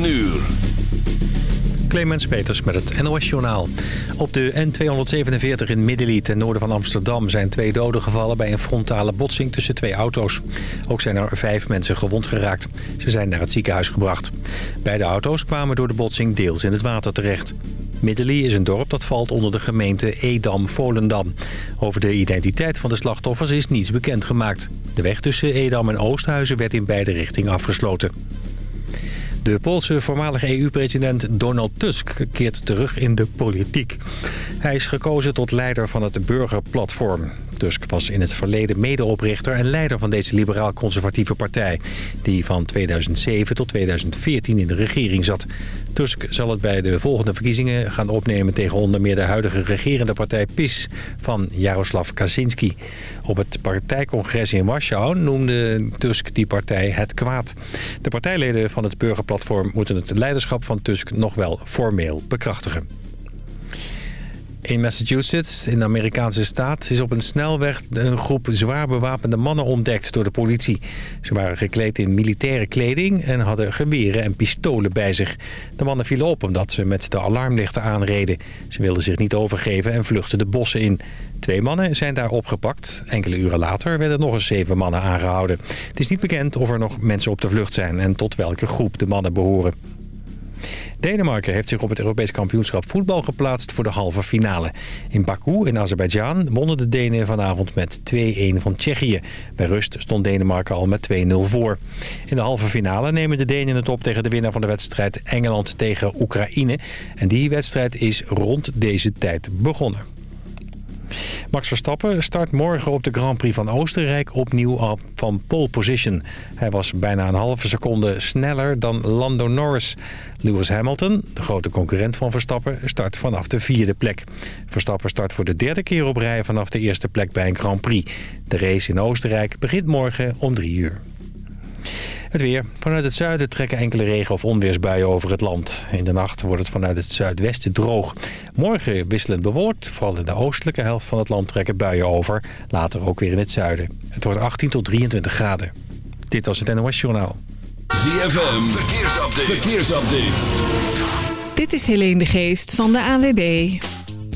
9 uur. Clemens Peters met het NOS-journaal. Op de N247 in Middenlied ten noorden van Amsterdam... zijn twee doden gevallen bij een frontale botsing tussen twee auto's. Ook zijn er vijf mensen gewond geraakt. Ze zijn naar het ziekenhuis gebracht. Beide auto's kwamen door de botsing deels in het water terecht. Middelie is een dorp dat valt onder de gemeente Edam-Volendam. Over de identiteit van de slachtoffers is niets bekendgemaakt. De weg tussen Edam en Oosthuizen werd in beide richtingen afgesloten. De Poolse voormalige EU-president Donald Tusk keert terug in de politiek. Hij is gekozen tot leider van het Burgerplatform. Tusk was in het verleden medeoprichter en leider van deze liberaal-conservatieve partij... die van 2007 tot 2014 in de regering zat. Tusk zal het bij de volgende verkiezingen gaan opnemen... tegen onder meer de huidige regerende partij PIS van Jaroslav Kaczynski. Op het partijcongres in Warschau noemde Tusk die partij het kwaad. De partijleden van het Burgerplatform moeten het leiderschap van Tusk nog wel formeel bekrachtigen. In Massachusetts, in de Amerikaanse staat, is op een snelweg een groep zwaar bewapende mannen ontdekt door de politie. Ze waren gekleed in militaire kleding en hadden geweren en pistolen bij zich. De mannen vielen op omdat ze met de alarmlichten aanreden. Ze wilden zich niet overgeven en vluchtten de bossen in. Twee mannen zijn daar opgepakt. Enkele uren later werden nog eens zeven mannen aangehouden. Het is niet bekend of er nog mensen op de vlucht zijn en tot welke groep de mannen behoren. Denemarken heeft zich op het Europees kampioenschap voetbal geplaatst voor de halve finale. In Baku in Azerbeidzjan wonnen de Denen vanavond met 2-1 van Tsjechië. Bij rust stond Denemarken al met 2-0 voor. In de halve finale nemen de Denen het op tegen de winnaar van de wedstrijd Engeland tegen Oekraïne. En die wedstrijd is rond deze tijd begonnen. Max Verstappen start morgen op de Grand Prix van Oostenrijk opnieuw van pole position. Hij was bijna een halve seconde sneller dan Lando Norris. Lewis Hamilton, de grote concurrent van Verstappen, start vanaf de vierde plek. Verstappen start voor de derde keer op rij vanaf de eerste plek bij een Grand Prix. De race in Oostenrijk begint morgen om drie uur. Het weer. Vanuit het zuiden trekken enkele regen- of onweersbuien over het land. In de nacht wordt het vanuit het zuidwesten droog. Morgen wisselend bewolkt. Vooral in de oostelijke helft van het land trekken buien over. Later ook weer in het zuiden. Het wordt 18 tot 23 graden. Dit was het NOS Journaal. ZFM. Verkeersupdate. Verkeersupdate. Dit is Helene de Geest van de AWB.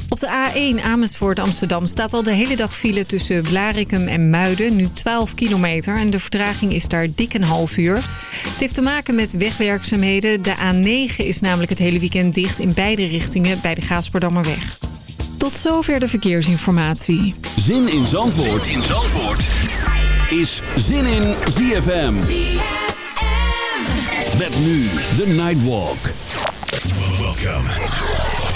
Op de A1 Amersfoort Amsterdam staat al de hele dag file tussen Blarikum en Muiden. Nu 12 kilometer en de vertraging is daar dik een half uur. Het heeft te maken met wegwerkzaamheden. De A9 is namelijk het hele weekend dicht in beide richtingen bij de Gaasperdammerweg. Tot zover de verkeersinformatie. Zin in Zandvoort, zin in Zandvoort. is Zin in ZFM. Met nu de Nightwalk. Welcome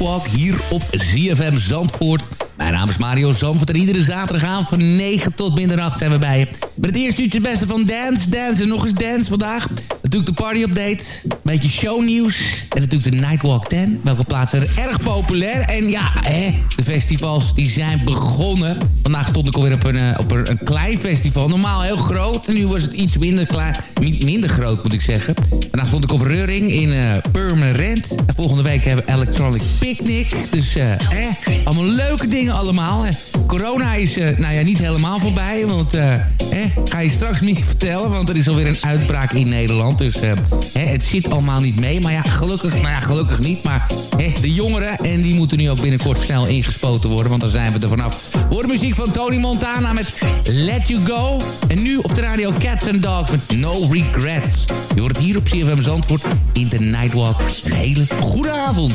Hier op ZFM Zandvoort. Mijn naam is Mario Zandvoort en iedere zaterdagavond van 9 tot middernacht zijn we bij je. Met het eerste uurtje het beste van Dance, Dance en nog eens Dance vandaag. Natuurlijk de party update, beetje shownieuws en natuurlijk de Nightwalk 10. Welke plaatsen zijn erg populair en ja, hè, de festivals die zijn begonnen. Vandaag stond ik alweer op een, eh, op een, klein festival, normaal heel groot. En nu was het iets minder, klein, mi- minder groot moet ik zeggen. Vandaag stond ik op Reuring in eh Purmerend. En volgende week hebben we Electronic Picnic. Dus hè, allemaal leuke dingen allemaal. Corona is nou ja, niet helemaal voorbij. Want hè, ga je straks niet vertellen. Want er is alweer een uitbraak in Nederland. Dus hè, het zit allemaal niet mee. Maar ja, gelukkig, nou ja, gelukkig niet. Maar de jongeren, en die moeten nu ook binnenkort snel ingespoten worden. Want dan zijn we er vanaf. Hoor muziek van Tony Montana met Let You Go. En nu op de radio Cats and Dogs met No Regrets. Je hoort het hier op CFM Zandvoort in de Nightwalk. Een hele goede avond.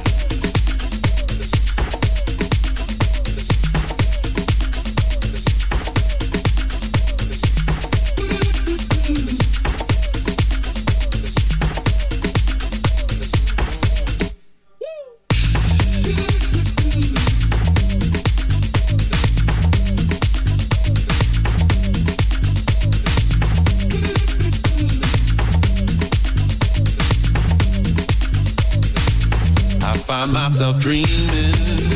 myself dreaming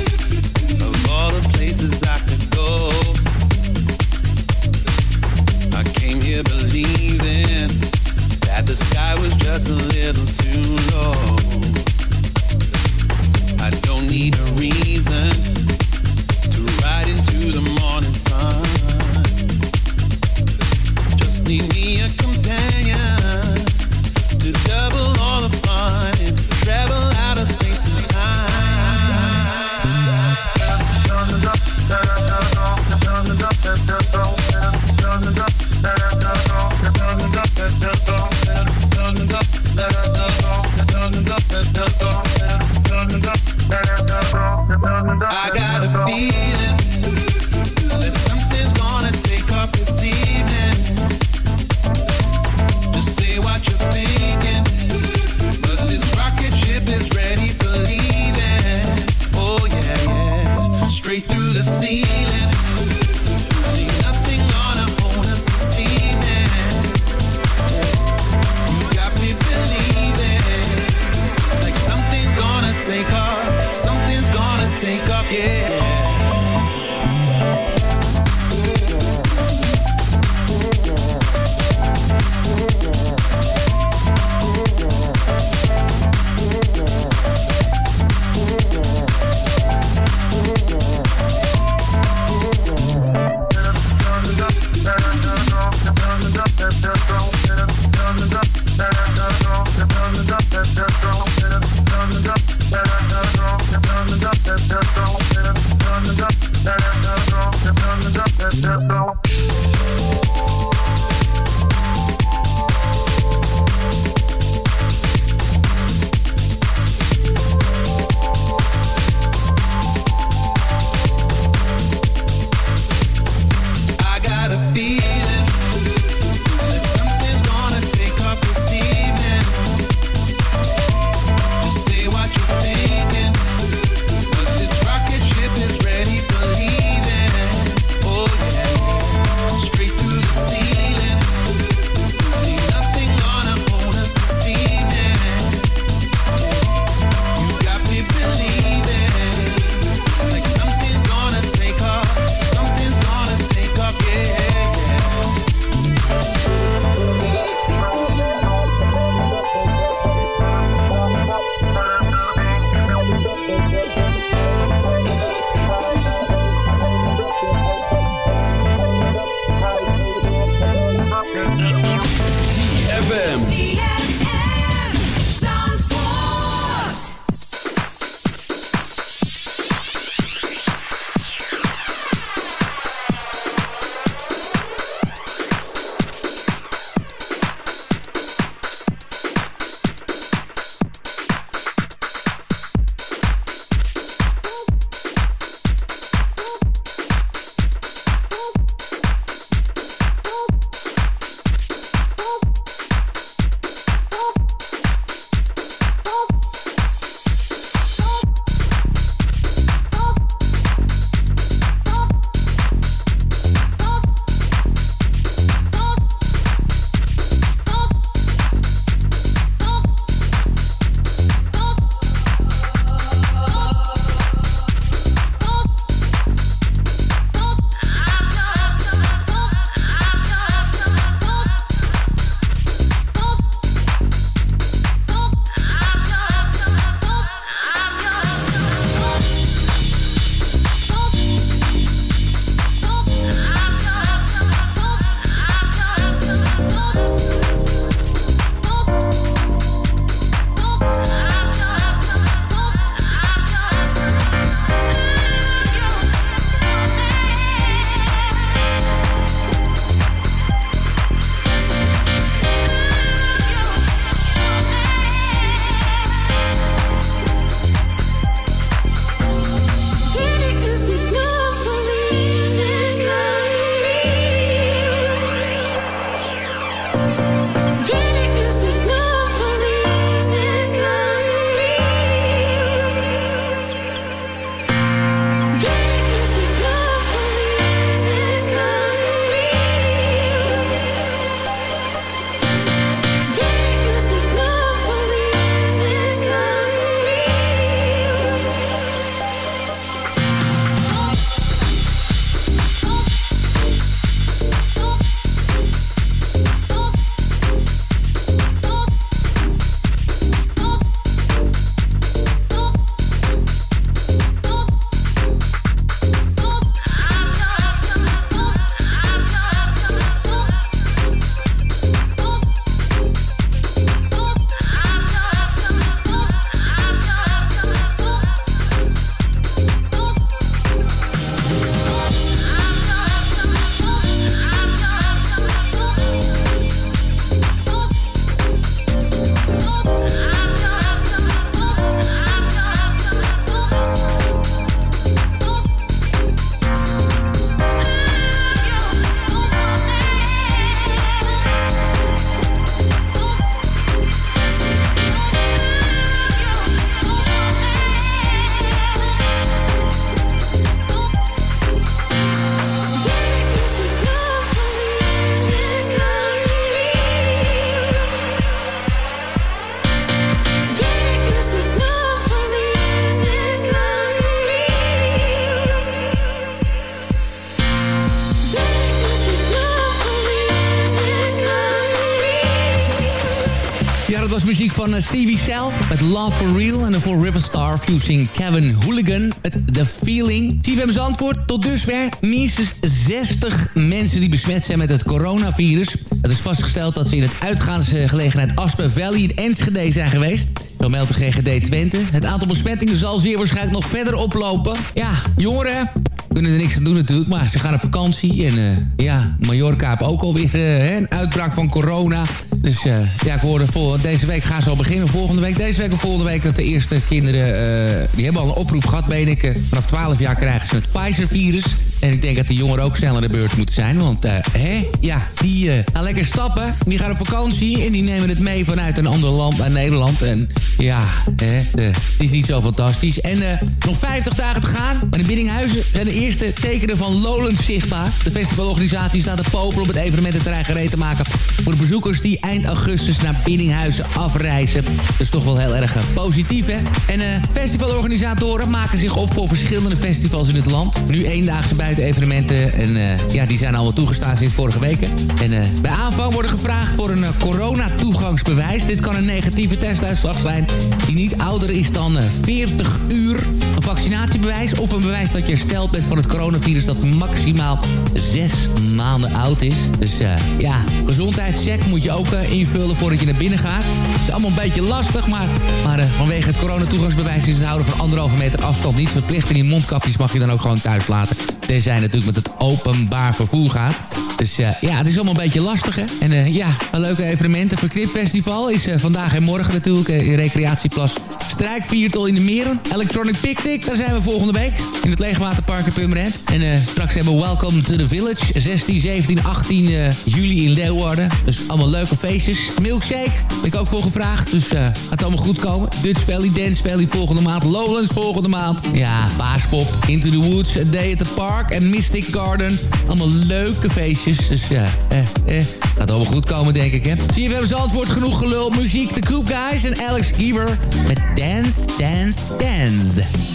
Stevie Cell met Love for Real. En voor Riverstar fusing Kevin Hooligan met The Feeling. CFM antwoord tot dusver minstens 60 mensen die besmet zijn met het coronavirus. Het is vastgesteld dat ze in het uitgaansgelegenheid Aspen Valley in Enschede zijn geweest. Zo meldt de GGD Twente. Het aantal besmettingen zal zeer waarschijnlijk nog verder oplopen. Ja, jongeren kunnen er niks aan doen natuurlijk, maar ze gaan op vakantie. En uh, ja, Mallorca heeft ook alweer uh, een uitbraak van corona. Dus uh, ja, ik hoorde voor, deze week gaan ze al beginnen. Volgende week, deze week of volgende week... dat de eerste kinderen, die hebben al een oproep gehad, meen ik. vanaf 12 jaar krijgen ze het Pfizer-virus. En ik denk dat de jongeren ook snel aan de beurt moeten zijn. Want, hè, ja, die gaan lekker stappen. Die gaan op vakantie en die nemen het mee vanuit een ander land naar Nederland. En ja, hè, het is niet zo fantastisch. En nog 50 dagen te gaan. Maar in Biddinghuizen zijn de eerste tekenen van Lowlands zichtbaar. De festivalorganisatie staat de popel op het evenemententerrein gereed te maken... voor de bezoekers die eind augustus naar Biddinghuizen afreizen. Dat is toch wel heel erg positief, hè? En festivalorganisatoren maken zich op voor verschillende festivals in het land. Nu eendaagse buitenevenementen. En ja, die zijn allemaal toegestaan sinds vorige weken. En uh, bij aanvang worden gevraagd voor een corona-toegangsbewijs. Dit kan een negatieve testuitslag zijn die niet ouder is dan 40 uur. Een vaccinatiebewijs of een bewijs dat je hersteld bent van het coronavirus... dat maximaal 6 maanden oud is. Dus uh, ja, gezondheidscheck moet je ook uh, invullen voordat je naar binnen gaat. Het is allemaal een beetje lastig, maar, maar uh, vanwege het coronatoegangsbewijs... is het houden van anderhalve meter afstand niet verplicht. En die mondkapjes mag je dan ook gewoon thuis laten. Tenzij natuurlijk met het openbaar vervoer gaat. Dus ja, het is allemaal een beetje lastig, hè. En ja, een leuke evenementen. Verknipfestival is vandaag en morgen natuurlijk in Recreatieplas Strijkviertel in de Meren. Electronic Daar zijn we volgende week. In het Leegwaterpark in Purmerend. En straks hebben we Welcome to the Village. 16, 17, 18 juli in Leeuwarden. Dus allemaal leuke feestjes. Milkshake, ben ik ook voor gevraagd. Dus gaat allemaal goed komen. Dutch Valley, Dance Valley volgende maand. Lowlands volgende maand. Ja, Paaspop, Into the Woods, A Day at the Park en Mystic Garden. Allemaal leuke feestjes. Dus ja, eh, eh. Gaat allemaal goed komen, denk ik, hè. Zie je, we hebben antwoord genoeg gelul. Muziek, The Coop Guys en Alex Giever met Dance, Dance, Dance.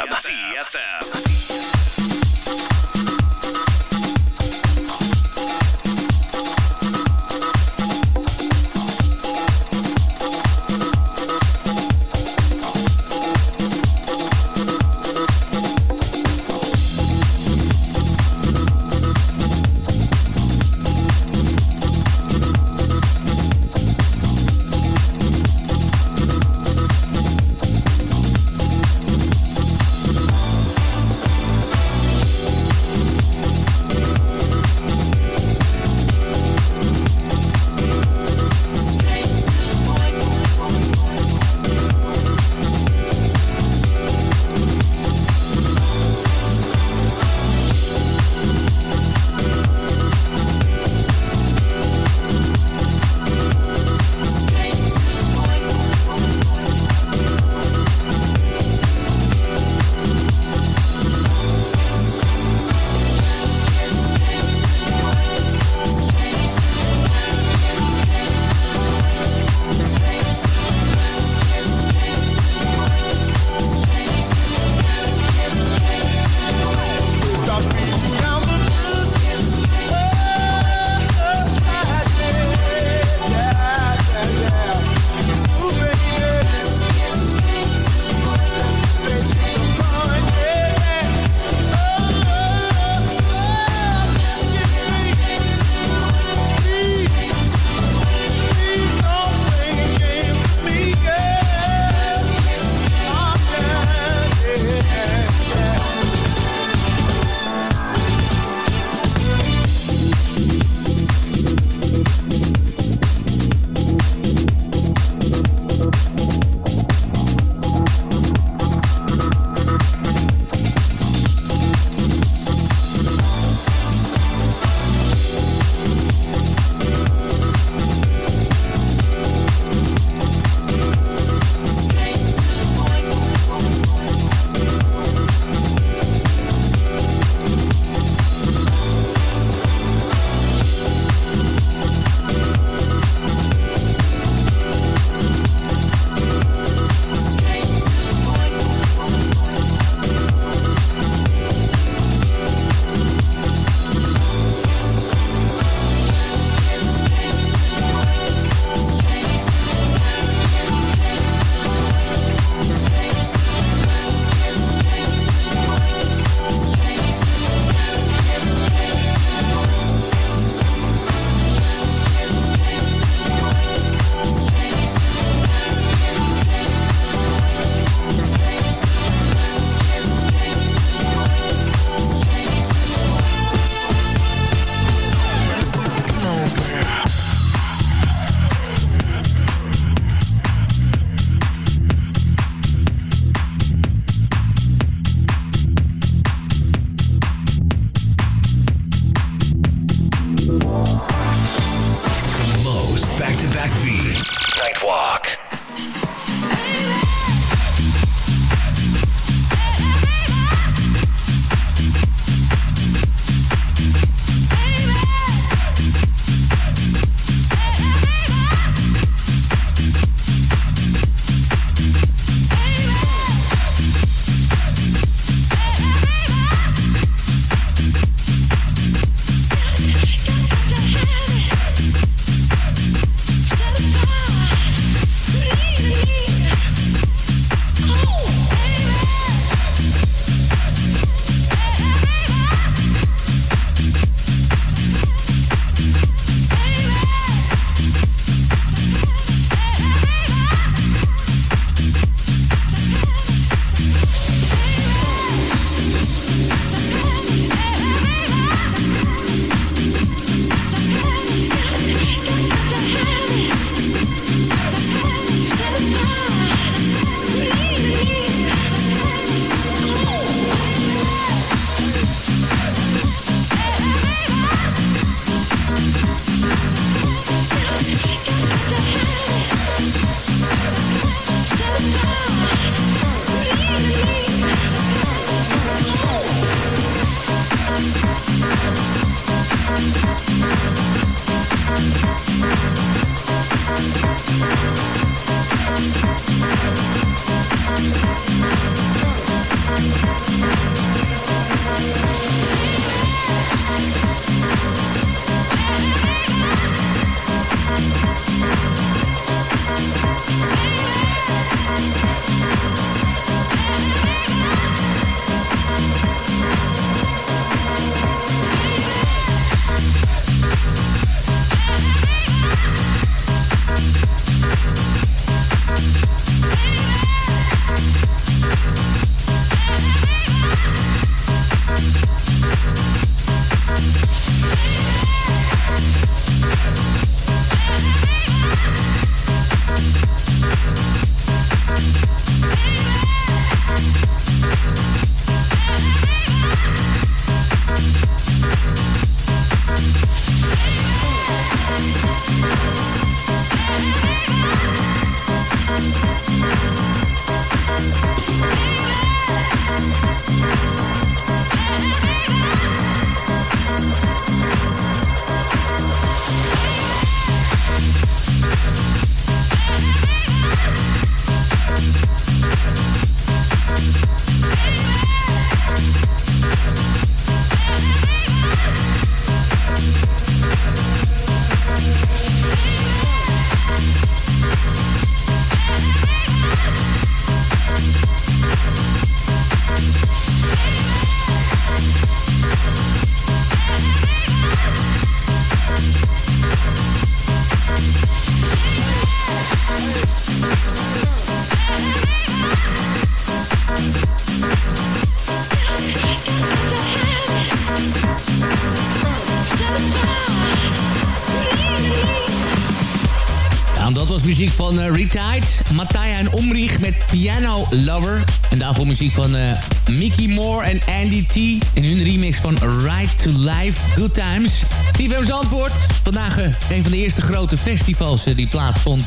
Van uh, Retired, Mataya en Omrich met Piano Lover. En daarvoor muziek van uh, Mickey Moore en Andy T. In hun remix van Right to Life, Good Times. CFM's antwoord. Vandaag uh, een van de eerste grote festivals die plaatsvond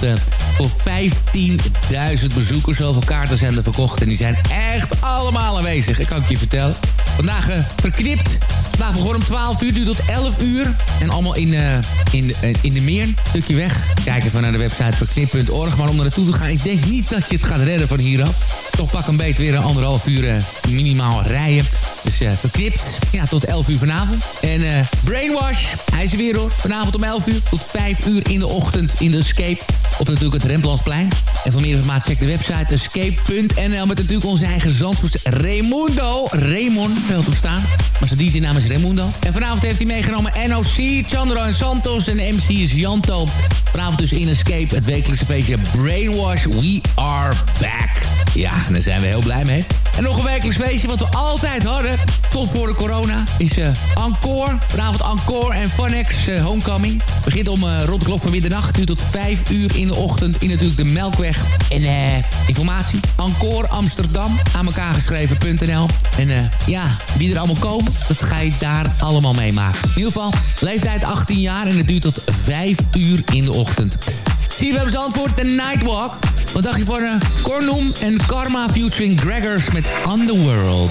voor 15.000 bezoekers. Zoveel kaarten zijn er verkocht en die zijn echt allemaal aanwezig. Ik kan het je vertellen. Vandaag verknipt Vandaag begon om 12 uur, duurt tot 11 uur. En allemaal in, uh, in, de, uh, in de meer, stukje weg. Kijk even naar de website verknip.org. Maar om er naartoe te gaan, ik denk niet dat je het gaat redden van hieraf. Toch pak een beetje weer een anderhalf uur uh, minimaal rijden. Dus uh, verknipt, ja, tot 11 uur vanavond. En uh, Brainwash, hij is er weer hoor. Vanavond om 11 uur tot 5 uur in de ochtend in de Escape. Op natuurlijk het Rembrandtsplein. En voor meer informatie check de website escape.nl... met natuurlijk onze eigen zandvoerster Raimundo. Raymond, veld op staan. Maar zijn DJ-naam is Raimundo. En vanavond heeft hij meegenomen NOC, Chandro en Santos. En de MC is Janto. Vanavond dus in Escape, het wekelijkse feestje Brainwash. We are back. Ja, en daar zijn we heel blij mee. En nog een wekelijks feestje wat we altijd hadden. Tot voor de corona. Is uh, Encore. Vanavond Encore en Funnex uh, Homecoming. Begint om uh, rond de klok van middernacht. Nu tot 5 uur in de ochtend. In natuurlijk de Melkweg. En informatie. Encore Amsterdam. Aan elkaar geschreven.nl. En ja, wie er allemaal komen. Dat ga je daar allemaal meemaken. In ieder geval, leeftijd 18 jaar. En het duurt tot 5 uur in de ochtend. Hebben antwoord. De Nightwalk. Wat dacht je van uh, Cornum en Karma featuring Gregors met Underworld?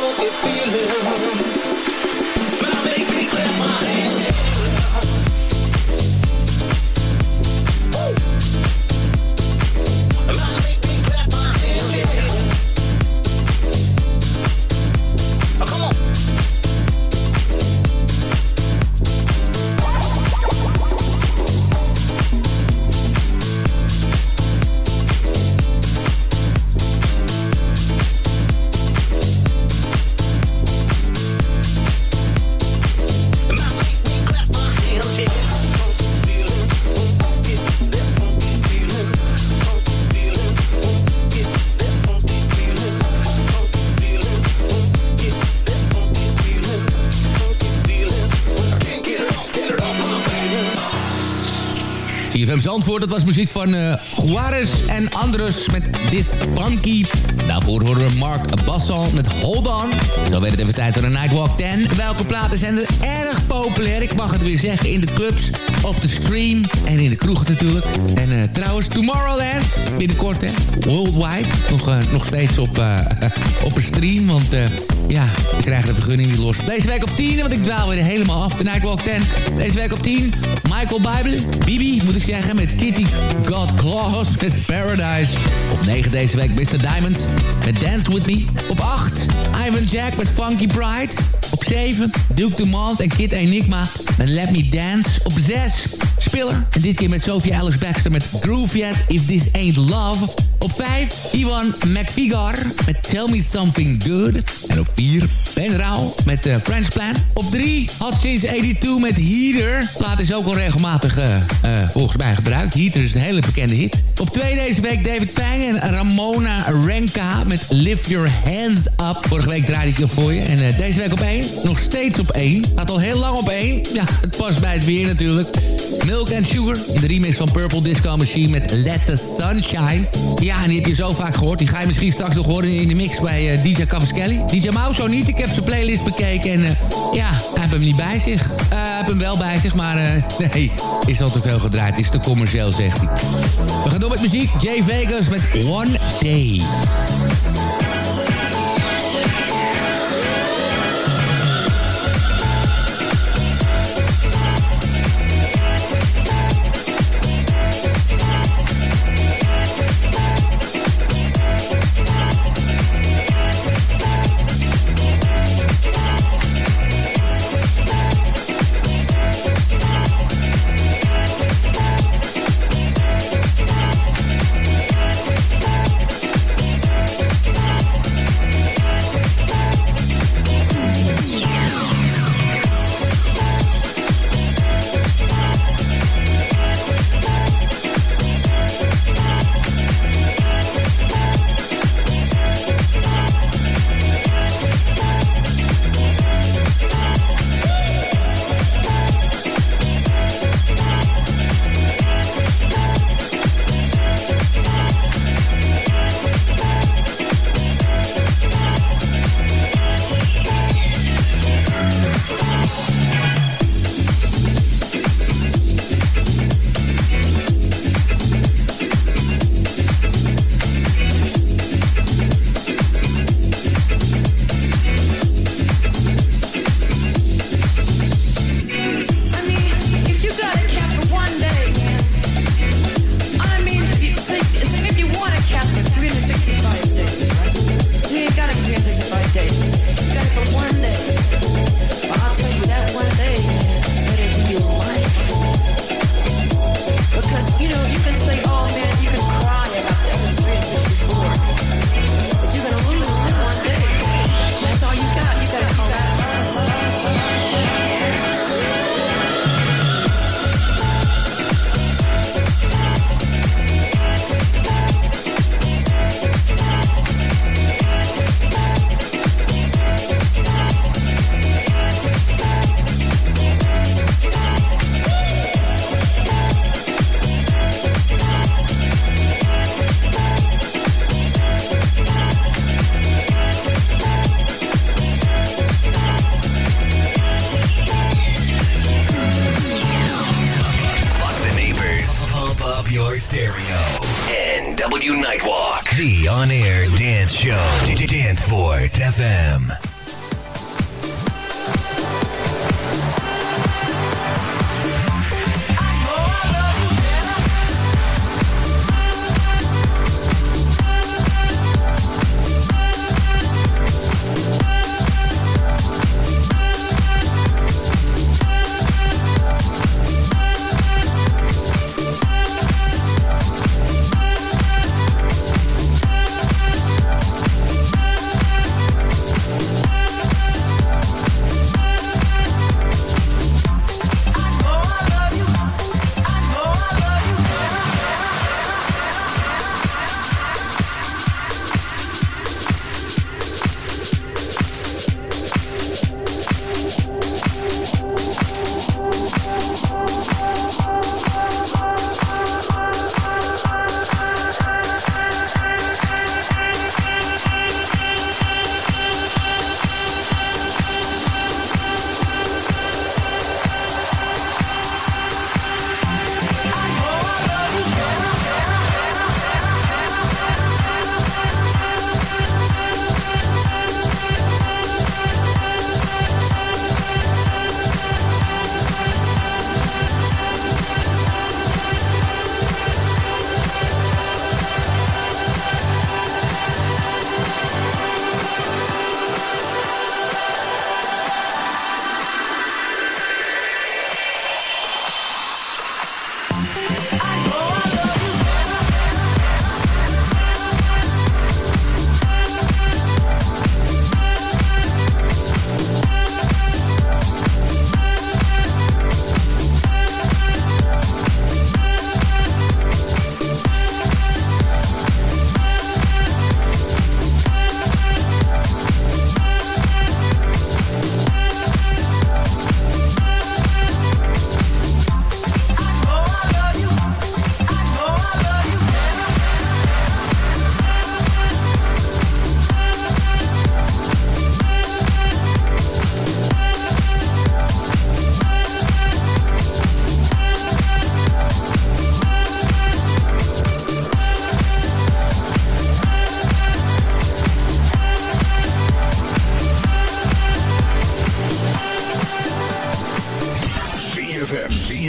Funky, funky feeling. Zandvoort, dat was muziek van eh Juarez en Andrus met This Funky. Daarvoor horen we Mark Basson met Hold On. Zo werd het even tijd voor een Nightwalk 10. Welke platen zijn er erg populair? Ik mag het weer zeggen, in de clubs, op de stream en in de kroeg natuurlijk. En eh, trouwens, Tomorrowland, binnenkort hè, worldwide. Nog, eh, nog steeds op, op een stream, want ja, we krijgen de vergunning niet los. Deze week op 10, want ik dwaal weer helemaal af, de Nightwalk 10. Deze week op 10, Michael Bible, Bibi moet ik zeggen, met Kitty God Claus met Paradise. Op 9 deze week Mr. Diamond met Dance With Me. Op 8, Ivan Jack met Funky Bride. Op 7, Duke Dumont en Kid Enigma met Let Me Dance. Op 6, Spiller. En dit keer met Sophia Alice Baxter met Groove Yet If This Ain't Love. Op 5, Ivan McVigar met Tell Me Something Good. En op 4, Ben Rauw met uh, French Plan. Op 3, Hot Since 82 met Heater. Plaat is ook al regelmatig uh, uh, volgens mij gebruikt. Heater is een hele bekende hit. Op 2 deze week David Pang en Ramona Renka met Lift Your Hands Up. Vorige week draaide ik hem voor je. En deze week op 1, nog steeds op 1. Gaat al heel lang op 1. Ja, het past bij het weer natuurlijk. Milk and Sugar de remix van Purple Disco Machine met Let the Sunshine. Ja, en die heb je zo vaak gehoord. Die ga je misschien straks nog horen in de mix bij uh, DJ Cavaschelli. DJ Mouse zo niet. Ik heb zijn playlist bekeken en uh, ja, hij heeft hem niet bij zich. Uh, hij heeft hem wel bij zich, maar nee, is al te veel gedraaid. Is te commercieel, zegt hij. We gaan door met muziek. Jay Vegas met One Day.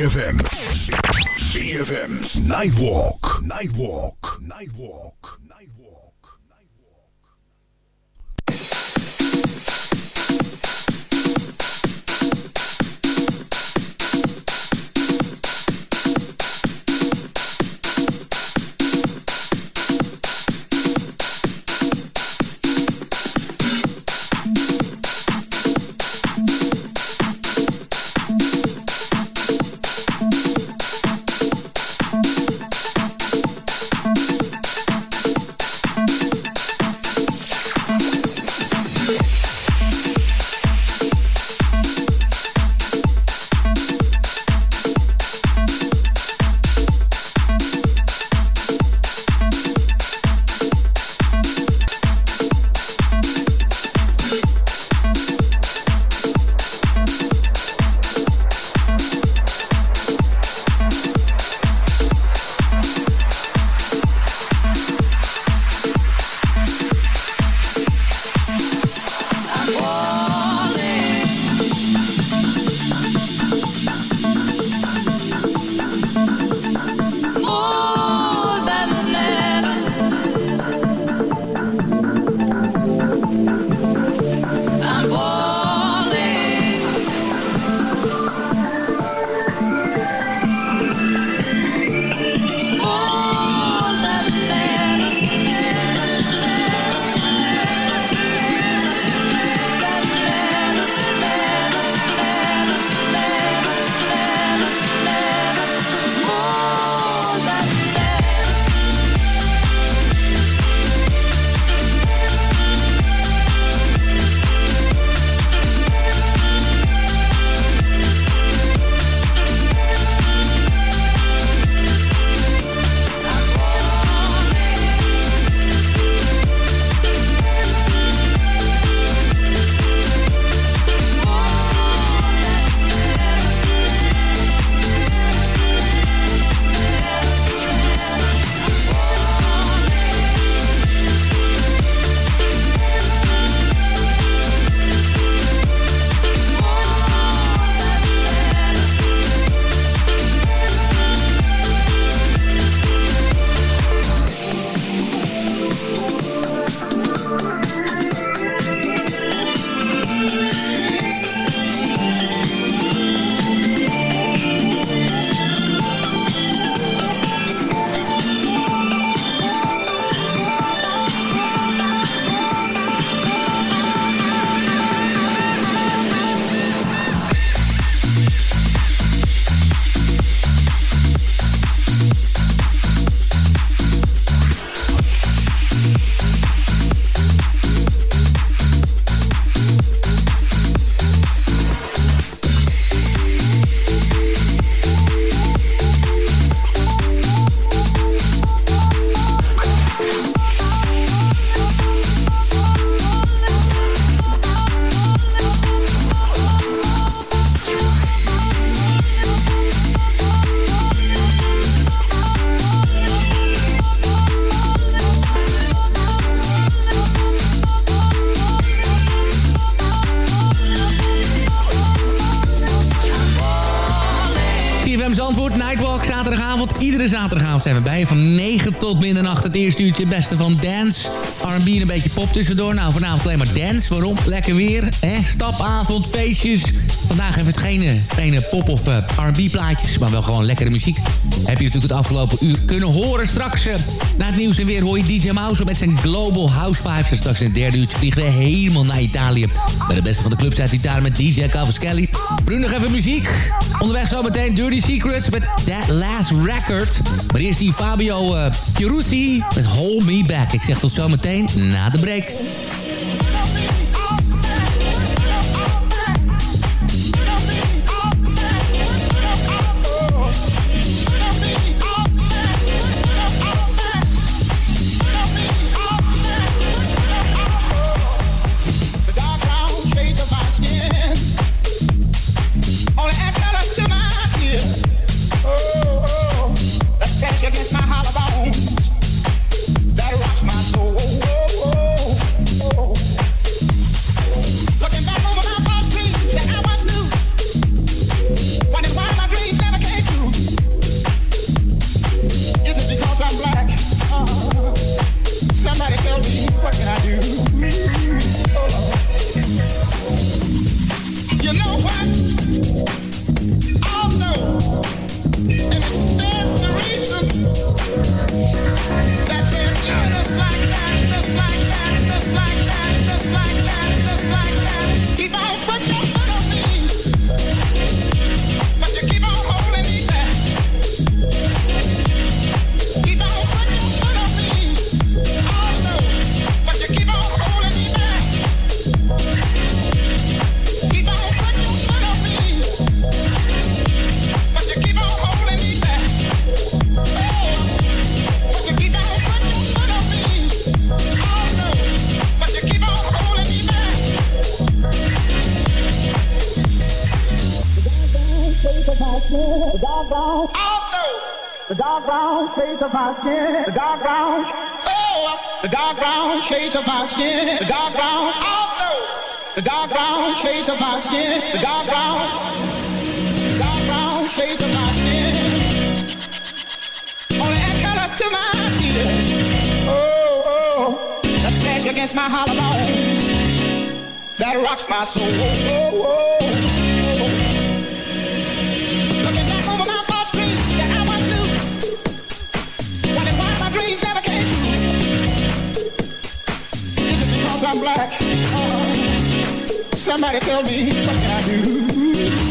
ZFM, ZFM, ZFM's Nightwalk, Nightwalk, Nightwalk. Zandvoort Nightwalk zaterdagavond. Iedere zaterdagavond zijn we bij van 9 tot middernacht. Het eerste uurtje beste van dance. R&B en een beetje pop tussendoor. Nou, vanavond alleen maar dance. Waarom? Lekker weer. Hè? Stapavond, feestjes. Vandaag even het geen, eh, geen eh, pop- of eh, R&B plaatjes, maar wel gewoon lekkere muziek. Heb je natuurlijk het afgelopen uur kunnen horen. Straks na het nieuws en weer hoor je DJ Mouse met zijn Global House Vibes. En straks in het derde uurtje vliegen we helemaal naar Italië. Bij de beste van de clubs uit daar met DJ Cavaschelli. Bruno nog even muziek. Onderweg zometeen Dirty Secrets met That Last Record. Maar eerst die Fabio uh, met Hold Me Back. Ik zeg tot zometeen na de break. the dark brown, oh, the dark brown shades of my skin, the dark brown, oh, the dark brown shades of my skin, the dark brown, the dark brown shades of my skin, only add color to my tears, oh, oh, that smash against my hollow bone, that rocks my soul, oh, oh. I'm black. Oh, somebody tell me what can I do?